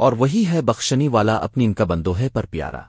اور وہی ہے بخشنی والا اپنی ان کا بندوہے پر پیارا۔